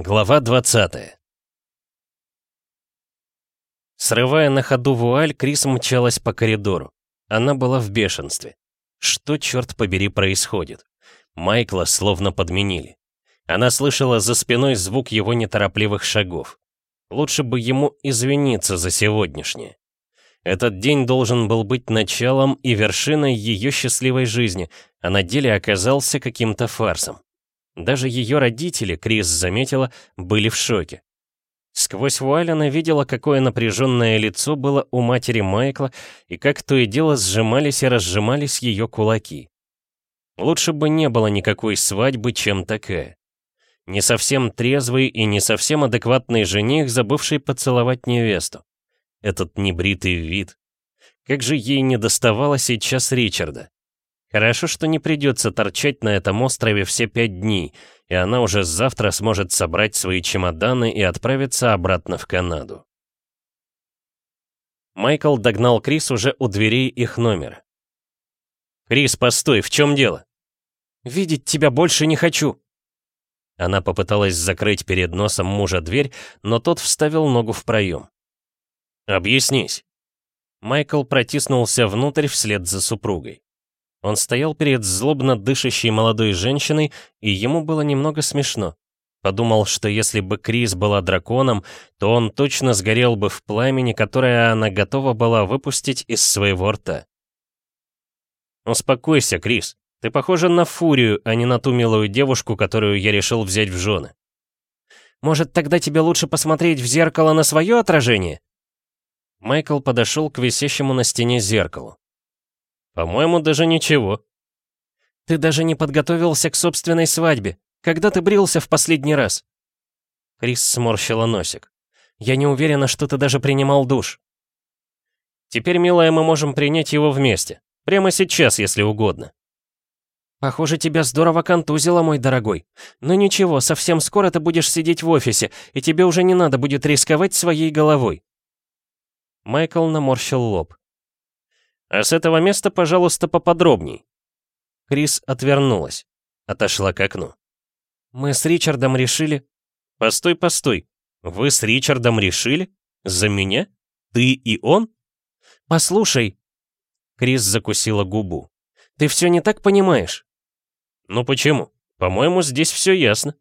Глава 20 Срывая на ходу вуаль, Крис мчалась по коридору. Она была в бешенстве. Что, черт побери, происходит? Майкла словно подменили. Она слышала за спиной звук его неторопливых шагов. Лучше бы ему извиниться за сегодняшнее. Этот день должен был быть началом и вершиной ее счастливой жизни, а на деле оказался каким-то фарсом. Даже ее родители, Крис заметила, были в шоке. Сквозь вуаль она видела, какое напряженное лицо было у матери Майкла, и как то и дело сжимались и разжимались ее кулаки. Лучше бы не было никакой свадьбы, чем такая. Не совсем трезвый и не совсем адекватный жених, забывший поцеловать невесту. Этот небритый вид. Как же ей не доставало сейчас Ричарда. Хорошо, что не придется торчать на этом острове все пять дней, и она уже завтра сможет собрать свои чемоданы и отправиться обратно в Канаду. Майкл догнал Крис уже у дверей их номера. «Крис, постой, в чем дело?» «Видеть тебя больше не хочу!» Она попыталась закрыть перед носом мужа дверь, но тот вставил ногу в проем. «Объяснись». Майкл протиснулся внутрь вслед за супругой. Он стоял перед злобно дышащей молодой женщиной, и ему было немного смешно. Подумал, что если бы Крис была драконом, то он точно сгорел бы в пламени, которое она готова была выпустить из своего рта. «Успокойся, Крис. Ты похожа на фурию, а не на ту милую девушку, которую я решил взять в жены». «Может, тогда тебе лучше посмотреть в зеркало на свое отражение?» Майкл подошел к висящему на стене зеркалу. По-моему, даже ничего. Ты даже не подготовился к собственной свадьбе. Когда ты брился в последний раз? Крис сморщила носик. Я не уверена, что ты даже принимал душ. Теперь, милая, мы можем принять его вместе. Прямо сейчас, если угодно. Похоже, тебя здорово контузило, мой дорогой. Но ничего, совсем скоро ты будешь сидеть в офисе, и тебе уже не надо будет рисковать своей головой. Майкл наморщил лоб. А с этого места, пожалуйста, поподробней. Крис отвернулась, отошла к окну. Мы с Ричардом решили... Постой, постой. Вы с Ричардом решили? За меня? Ты и он? Послушай. Крис закусила губу. Ты все не так понимаешь. Ну почему? По-моему, здесь все ясно.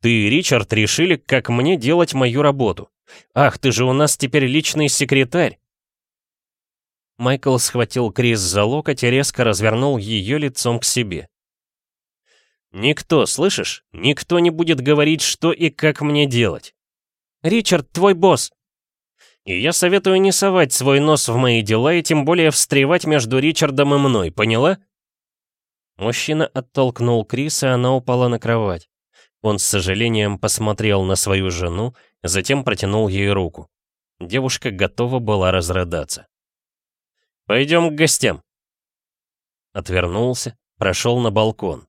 Ты и Ричард решили, как мне делать мою работу. Ах, ты же у нас теперь личный секретарь. Майкл схватил Крис за локоть и резко развернул ее лицом к себе. «Никто, слышишь? Никто не будет говорить, что и как мне делать. Ричард, твой босс!» И я советую не совать свой нос в мои дела и тем более встревать между Ричардом и мной, поняла? Мужчина оттолкнул Крис, и она упала на кровать. Он с сожалением посмотрел на свою жену, затем протянул ей руку. Девушка готова была разрыдаться. Пойдем к гостям. Отвернулся, прошел на балкон.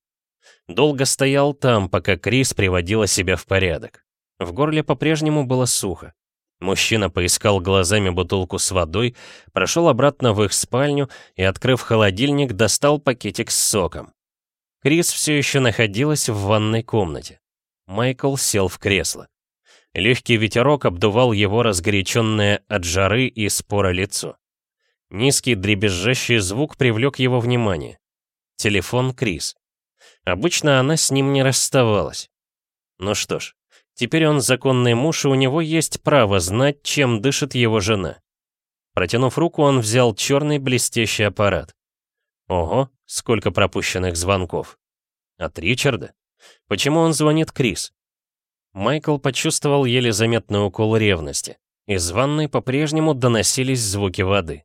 Долго стоял там, пока Крис приводила себя в порядок. В горле по-прежнему было сухо. Мужчина поискал глазами бутылку с водой, прошел обратно в их спальню и, открыв холодильник, достал пакетик с соком. Крис все еще находилась в ванной комнате. Майкл сел в кресло. Легкий ветерок обдувал его разгоряченное от жары и спора лицо. Низкий дребезжащий звук привлек его внимание. Телефон Крис. Обычно она с ним не расставалась. Ну что ж, теперь он законный муж, и у него есть право знать, чем дышит его жена. Протянув руку, он взял черный блестящий аппарат. Ого, сколько пропущенных звонков. От Ричарда? Почему он звонит Крис? Майкл почувствовал еле заметный укол ревности. Из ванной по-прежнему доносились звуки воды.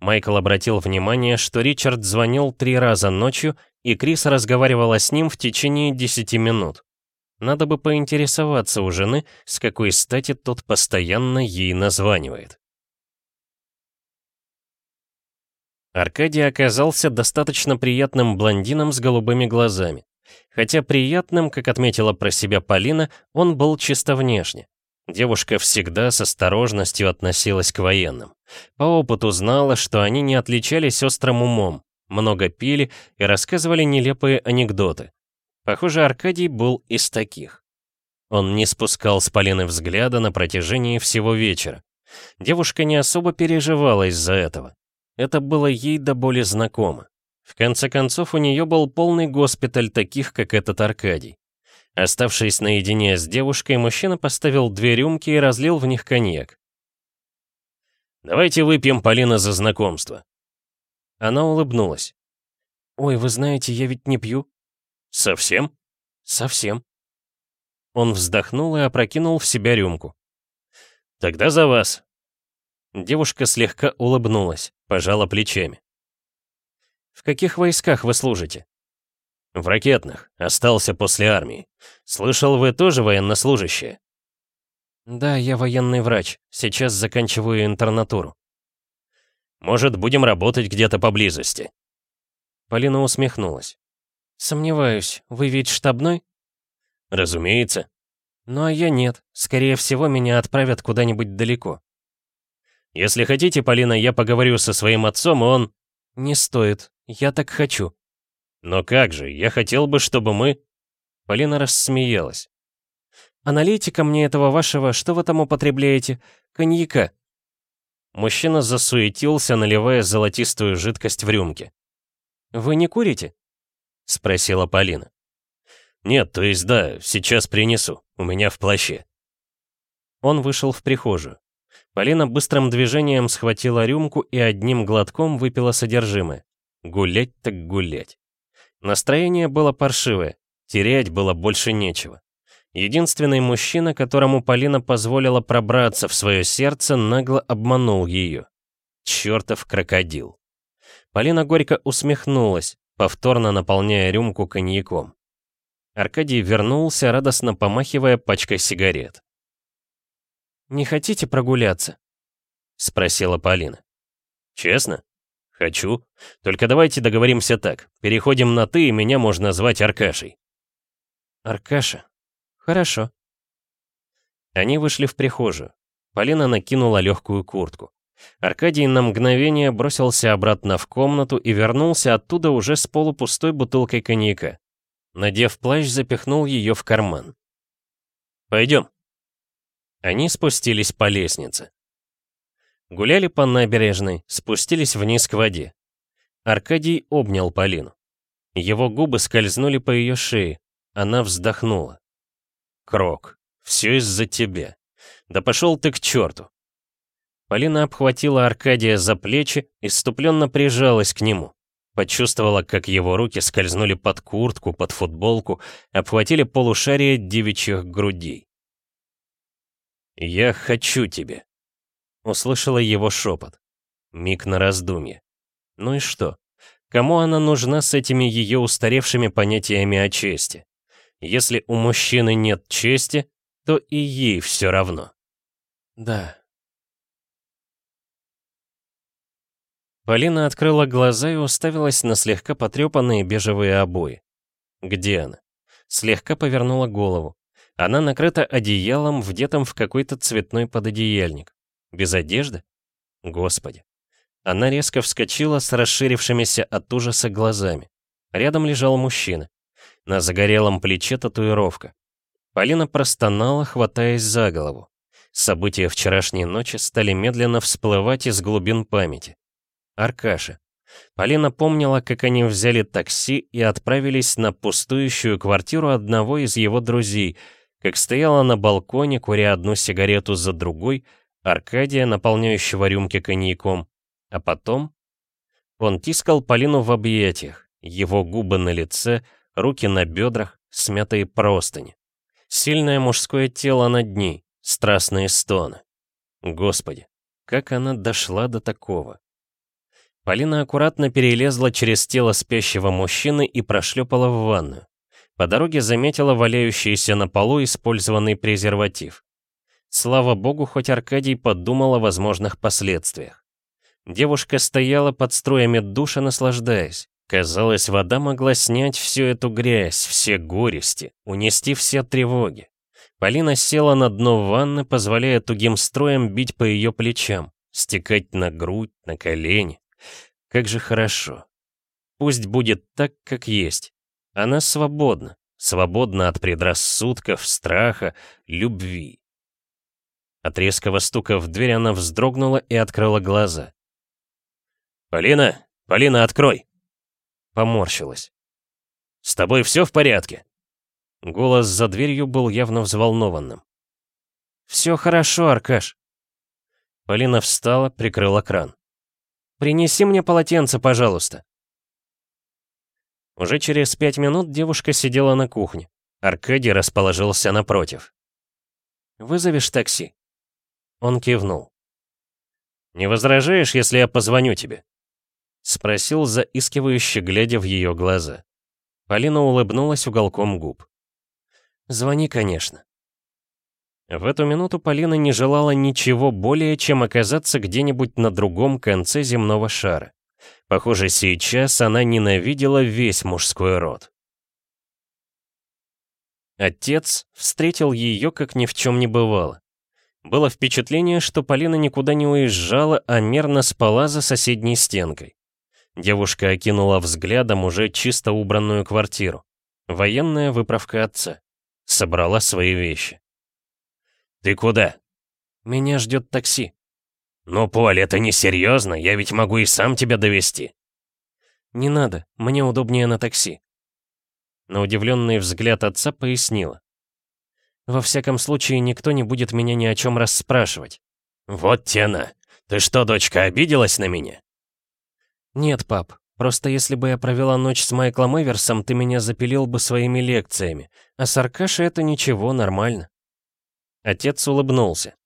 Майкл обратил внимание, что Ричард звонил три раза ночью, и Крис разговаривала с ним в течение десяти минут. Надо бы поинтересоваться у жены, с какой стати тот постоянно ей названивает. Аркадий оказался достаточно приятным блондином с голубыми глазами. Хотя приятным, как отметила про себя Полина, он был чисто внешне. Девушка всегда с осторожностью относилась к военным. По опыту знала, что они не отличались острым умом, много пили и рассказывали нелепые анекдоты. Похоже, Аркадий был из таких. Он не спускал с Полины взгляда на протяжении всего вечера. Девушка не особо переживала из-за этого. Это было ей до боли знакомо. В конце концов, у нее был полный госпиталь таких, как этот Аркадий. Оставшись наедине с девушкой, мужчина поставил две рюмки и разлил в них коньяк. «Давайте выпьем, Полина, за знакомство». Она улыбнулась. «Ой, вы знаете, я ведь не пью». «Совсем?» «Совсем». Он вздохнул и опрокинул в себя рюмку. «Тогда за вас». Девушка слегка улыбнулась, пожала плечами. «В каких войсках вы служите?» «В ракетных. Остался после армии. Слышал, вы тоже военнослужащие?» «Да, я военный врач. Сейчас заканчиваю интернатуру». «Может, будем работать где-то поблизости?» Полина усмехнулась. «Сомневаюсь. Вы ведь штабной?» «Разумеется». «Ну а я нет. Скорее всего, меня отправят куда-нибудь далеко». «Если хотите, Полина, я поговорю со своим отцом, и он...» «Не стоит. Я так хочу». «Но как же? Я хотел бы, чтобы мы...» Полина рассмеялась. «Аналитика мне этого вашего, что вы там употребляете? Коньяка». Мужчина засуетился, наливая золотистую жидкость в рюмке. «Вы не курите?» — спросила Полина. «Нет, то есть да, сейчас принесу. У меня в плаще». Он вышел в прихожую. Полина быстрым движением схватила рюмку и одним глотком выпила содержимое. Гулять так гулять. Настроение было паршивое, терять было больше нечего. Единственный мужчина, которому Полина позволила пробраться в свое сердце, нагло обманул ее. Чертов крокодил. Полина горько усмехнулась, повторно наполняя рюмку коньяком. Аркадий вернулся, радостно помахивая пачкой сигарет. «Не хотите прогуляться?» — спросила Полина. «Честно? Хочу. Только давайте договоримся так. Переходим на «ты», и меня можно звать Аркашей». «Аркаша? Хорошо». Они вышли в прихожую. Полина накинула легкую куртку. Аркадий на мгновение бросился обратно в комнату и вернулся оттуда уже с полупустой бутылкой коньяка. Надев плащ, запихнул ее в карман. «Пойдем». Они спустились по лестнице. Гуляли по набережной, спустились вниз к воде. Аркадий обнял Полину. Его губы скользнули по ее шее. Она вздохнула. «Крок, все из-за тебя. Да пошел ты к черту!» Полина обхватила Аркадия за плечи и ступленно прижалась к нему. Почувствовала, как его руки скользнули под куртку, под футболку, обхватили полушарие девичьих грудей. «Я хочу тебя», — услышала его шепот. Миг на раздумье. Ну и что? Кому она нужна с этими ее устаревшими понятиями о чести? Если у мужчины нет чести, то и ей все равно. Да, Полина открыла глаза и уставилась на слегка потрепанные бежевые обои. Где она? Слегка повернула голову. Она накрыта одеялом, вдетым в какой-то цветной пододеяльник. Без одежды? Господи. Она резко вскочила с расширившимися от ужаса глазами. Рядом лежал мужчина. На загорелом плече татуировка. Полина простонала, хватаясь за голову. События вчерашней ночи стали медленно всплывать из глубин памяти. Аркаша. Полина помнила, как они взяли такси и отправились на пустующую квартиру одного из его друзей, как стояла на балконе, куря одну сигарету за другой, Аркадия, наполняющего рюмки коньяком. А потом... Он тискал Полину в объятиях, его губы на лице, руки на бедрах, смятые простыни. Сильное мужское тело над ней, страстные стоны. Господи, как она дошла до такого? Полина аккуратно перелезла через тело спящего мужчины и прошлепала в ванную. По дороге заметила валяющийся на полу использованный презерватив. Слава богу, хоть Аркадий подумал о возможных последствиях. Девушка стояла под струями душа, наслаждаясь. Казалось, вода могла снять всю эту грязь, все горести, унести все тревоги. Полина села на дно ванны, позволяя тугим строям бить по ее плечам, стекать на грудь, на колени. Как же хорошо. Пусть будет так, как есть. Она свободна, свободна от предрассудков, страха, любви. От резкого стука в дверь она вздрогнула и открыла глаза. «Полина! Полина, открой!» Поморщилась. «С тобой все в порядке?» Голос за дверью был явно взволнованным. «Все хорошо, Аркаш». Полина встала, прикрыла кран. «Принеси мне полотенце, пожалуйста». Уже через пять минут девушка сидела на кухне. Аркадий расположился напротив. «Вызовешь такси?» Он кивнул. «Не возражаешь, если я позвоню тебе?» Спросил заискивающе, глядя в ее глаза. Полина улыбнулась уголком губ. «Звони, конечно». В эту минуту Полина не желала ничего более, чем оказаться где-нибудь на другом конце земного шара. Похоже, сейчас она ненавидела весь мужской род. Отец встретил ее, как ни в чем не бывало. Было впечатление, что Полина никуда не уезжала, а мерно спала за соседней стенкой. Девушка окинула взглядом уже чисто убранную квартиру. Военная выправка отца. Собрала свои вещи. «Ты куда?» «Меня ждет такси». «Ну, Поль, это несерьезно, я ведь могу и сам тебя довести. «Не надо, мне удобнее на такси». На удивленный взгляд отца пояснила. «Во всяком случае, никто не будет меня ни о чем расспрашивать». «Вот тена! Ты что, дочка, обиделась на меня?» «Нет, пап, просто если бы я провела ночь с Майклом Эверсом, ты меня запилил бы своими лекциями, а с Аркашей это ничего, нормально». Отец улыбнулся.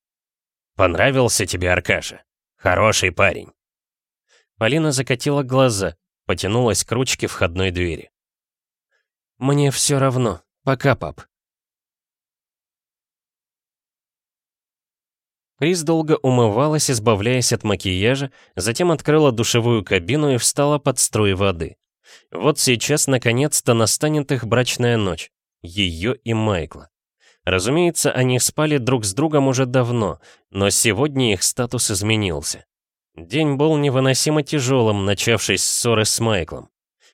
«Понравился тебе Аркаша? Хороший парень». Полина закатила глаза, потянулась к ручке входной двери. «Мне все равно. Пока, пап». Крис долго умывалась, избавляясь от макияжа, затем открыла душевую кабину и встала под струи воды. Вот сейчас, наконец-то, настанет их брачная ночь. Ее и Майкла. Разумеется, они спали друг с другом уже давно, но сегодня их статус изменился. День был невыносимо тяжелым, начавшись ссоры с Майклом.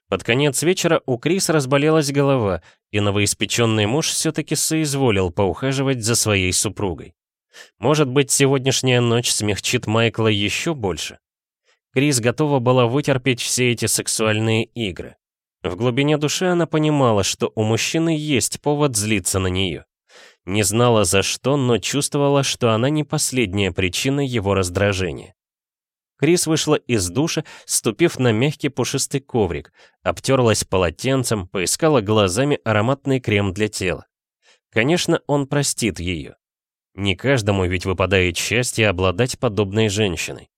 Под конец вечера у Крис разболелась голова, и новоиспеченный муж все-таки соизволил поухаживать за своей супругой. Может быть, сегодняшняя ночь смягчит Майкла еще больше? Крис готова была вытерпеть все эти сексуальные игры. В глубине души она понимала, что у мужчины есть повод злиться на нее. Не знала за что, но чувствовала, что она не последняя причина его раздражения. Крис вышла из душа, ступив на мягкий пушистый коврик, обтерлась полотенцем, поискала глазами ароматный крем для тела. Конечно, он простит ее. Не каждому ведь выпадает счастье обладать подобной женщиной.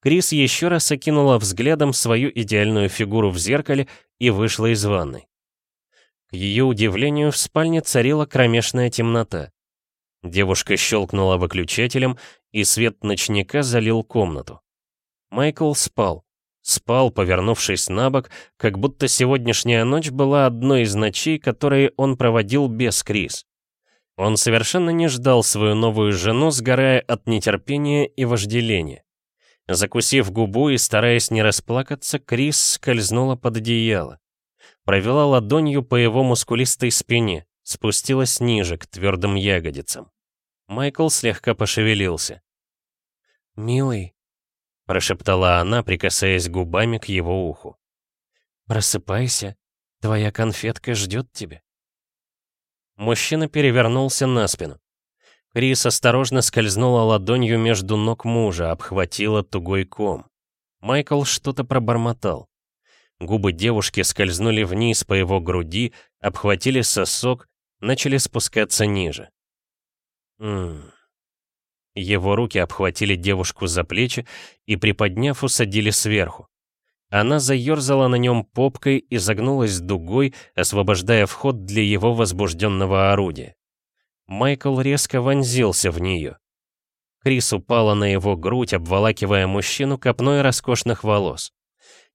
Крис еще раз окинула взглядом свою идеальную фигуру в зеркале и вышла из ванной. К ее удивлению, в спальне царила кромешная темнота. Девушка щелкнула выключателем, и свет ночника залил комнату. Майкл спал. Спал, повернувшись на бок, как будто сегодняшняя ночь была одной из ночей, которые он проводил без Крис. Он совершенно не ждал свою новую жену, сгорая от нетерпения и вожделения. Закусив губу и стараясь не расплакаться, Крис скользнула под одеяло провела ладонью по его мускулистой спине, спустилась ниже, к твердым ягодицам. Майкл слегка пошевелился. «Милый», — прошептала она, прикасаясь губами к его уху. «Просыпайся, твоя конфетка ждет тебя». Мужчина перевернулся на спину. Крис осторожно скользнула ладонью между ног мужа, обхватила тугой ком. Майкл что-то пробормотал. Губы девушки скользнули вниз по его груди, обхватили сосок, начали спускаться ниже. Ммм. Его руки обхватили девушку за плечи и, приподняв, усадили сверху. Она заерзала на нем попкой и загнулась дугой, освобождая вход для его возбужденного орудия. Майкл резко вонзился в нее. Крис упала на его грудь, обволакивая мужчину копной роскошных волос.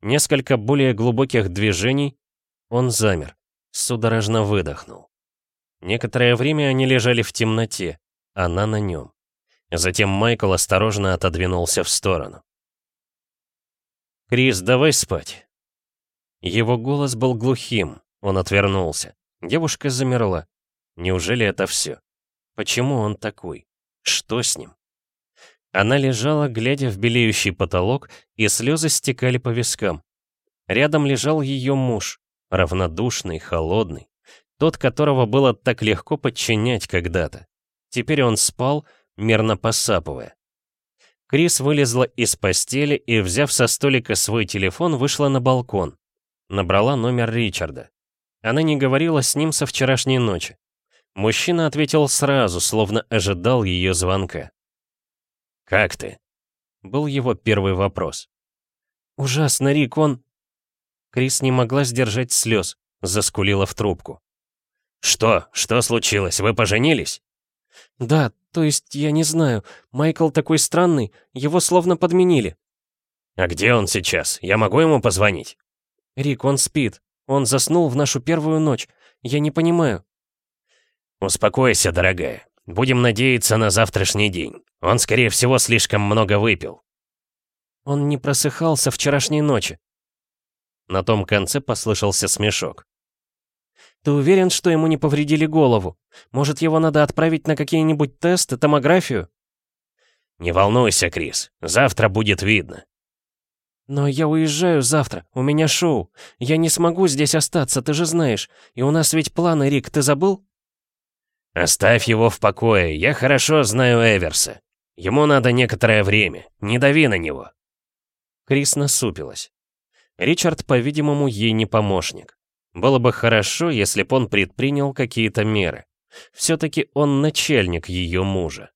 Несколько более глубоких движений, он замер, судорожно выдохнул. Некоторое время они лежали в темноте, она на нем. Затем Майкл осторожно отодвинулся в сторону. «Крис, давай спать». Его голос был глухим, он отвернулся. Девушка замерла. Неужели это все? Почему он такой? Что с ним? Она лежала, глядя в белеющий потолок, и слезы стекали по вискам. Рядом лежал ее муж, равнодушный, холодный, тот, которого было так легко подчинять когда-то. Теперь он спал, мерно посапывая. Крис вылезла из постели и, взяв со столика свой телефон, вышла на балкон. Набрала номер Ричарда. Она не говорила с ним со вчерашней ночи. Мужчина ответил сразу, словно ожидал ее звонка. «Как ты?» — был его первый вопрос. «Ужасно, Рик, он...» Крис не могла сдержать слез, заскулила в трубку. «Что? Что случилось? Вы поженились?» «Да, то есть я не знаю. Майкл такой странный, его словно подменили». «А где он сейчас? Я могу ему позвонить?» «Рик, он спит. Он заснул в нашу первую ночь. Я не понимаю». «Успокойся, дорогая. Будем надеяться на завтрашний день. Он, скорее всего, слишком много выпил». «Он не просыхал со вчерашней ночи». На том конце послышался смешок. «Ты уверен, что ему не повредили голову? Может, его надо отправить на какие-нибудь тесты, томографию?» «Не волнуйся, Крис. Завтра будет видно». «Но я уезжаю завтра. У меня шоу. Я не смогу здесь остаться, ты же знаешь. И у нас ведь планы, Рик, ты забыл?» «Оставь его в покое. Я хорошо знаю Эверса. Ему надо некоторое время. Не дави на него». Крис насупилась. Ричард, по-видимому, ей не помощник. Было бы хорошо, если бы он предпринял какие-то меры. Все-таки он начальник ее мужа.